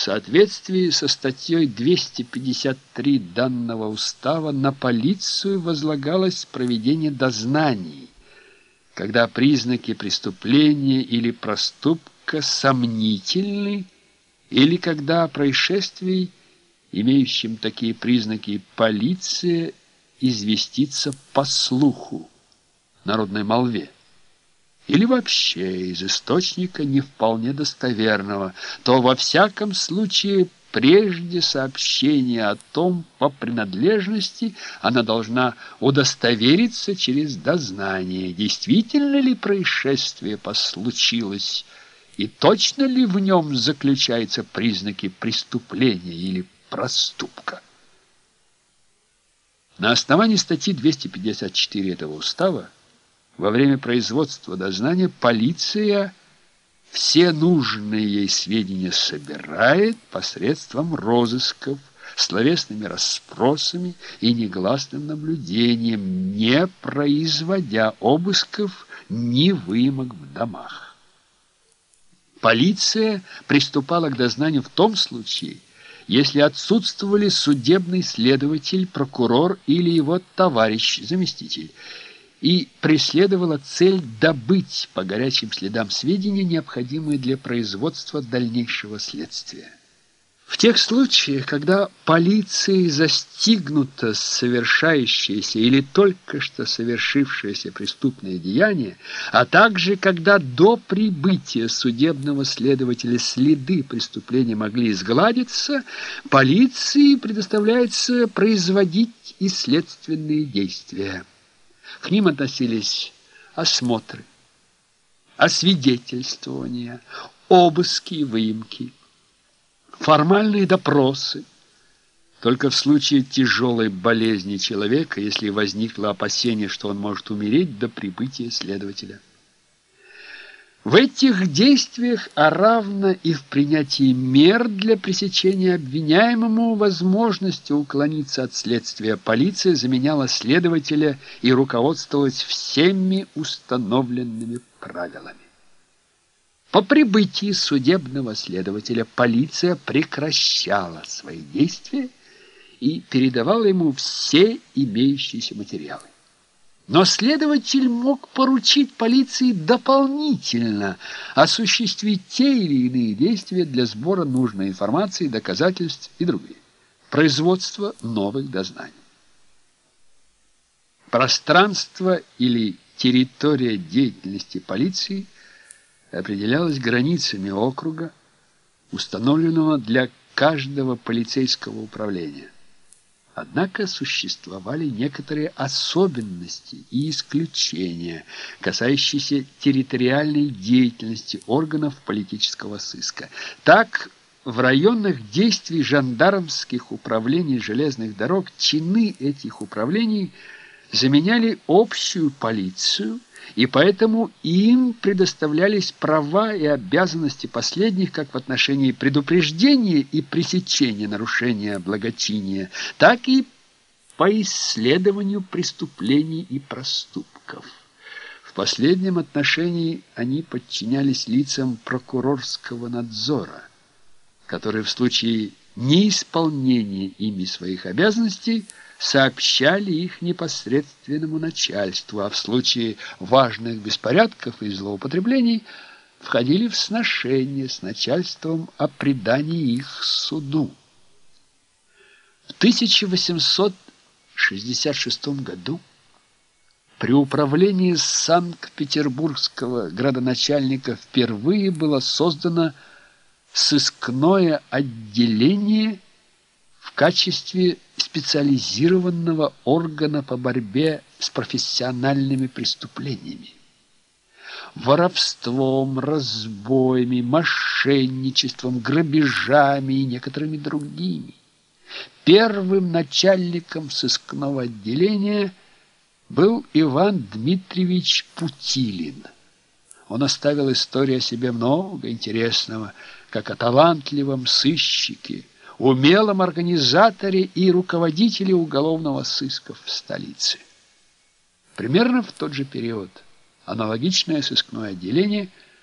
В соответствии со статьей 253 данного устава на полицию возлагалось проведение дознаний, когда признаки преступления или проступка сомнительны, или когда о происшествии, имеющем такие признаки, полиция известится по слуху, народной молве или вообще из источника не вполне достоверного, то во всяком случае прежде сообщения о том по принадлежности она должна удостовериться через дознание, действительно ли происшествие послучилось и точно ли в нем заключаются признаки преступления или проступка. На основании статьи 254 этого устава во время производства дознания полиция все нужные ей сведения собирает посредством розысков, словесными расспросами и негласным наблюдением, не производя обысков ни выемок в домах. Полиция приступала к дознанию в том случае, если отсутствовали судебный следователь, прокурор или его товарищ, заместитель, и преследовала цель добыть по горячим следам сведения, необходимые для производства дальнейшего следствия. В тех случаях, когда полицией застигнуто совершающееся или только что совершившееся преступное деяние, а также когда до прибытия судебного следователя следы преступления могли изгладиться, полиции предоставляется производить и следственные действия. К ним относились осмотры, освидетельствования, обыски и выемки, формальные допросы. Только в случае тяжелой болезни человека, если возникло опасение, что он может умереть до прибытия следователя. В этих действиях, а равно и в принятии мер для пресечения обвиняемому возможности уклониться от следствия, полиция заменяла следователя и руководствовалась всеми установленными правилами. По прибытии судебного следователя полиция прекращала свои действия и передавала ему все имеющиеся материалы. Но следователь мог поручить полиции дополнительно осуществить те или иные действия для сбора нужной информации, доказательств и другие. Производство новых дознаний. Пространство или территория деятельности полиции определялось границами округа, установленного для каждого полицейского управления. Однако существовали некоторые особенности и исключения, касающиеся территориальной деятельности органов политического сыска. Так, в районных действий жандармских управлений железных дорог чины этих управлений заменяли общую полицию – и поэтому им предоставлялись права и обязанности последних как в отношении предупреждения и пресечения нарушения благочиния, так и по исследованию преступлений и проступков. В последнем отношении они подчинялись лицам прокурорского надзора, которые в случае неисполнения ими своих обязанностей – сообщали их непосредственному начальству, а в случае важных беспорядков и злоупотреблений входили в сношение с начальством о предании их суду. В 1866 году при управлении Санкт-Петербургского градоначальника впервые было создано сыскное отделение в качестве специализированного органа по борьбе с профессиональными преступлениями. Воровством, разбоями, мошенничеством, грабежами и некоторыми другими. Первым начальником сыскного отделения был Иван Дмитриевич Путилин. Он оставил историю о себе много интересного, как о талантливом сыщике, умелом организаторе и руководителе уголовного сыска в столице. Примерно в тот же период аналогичное сыскное отделение –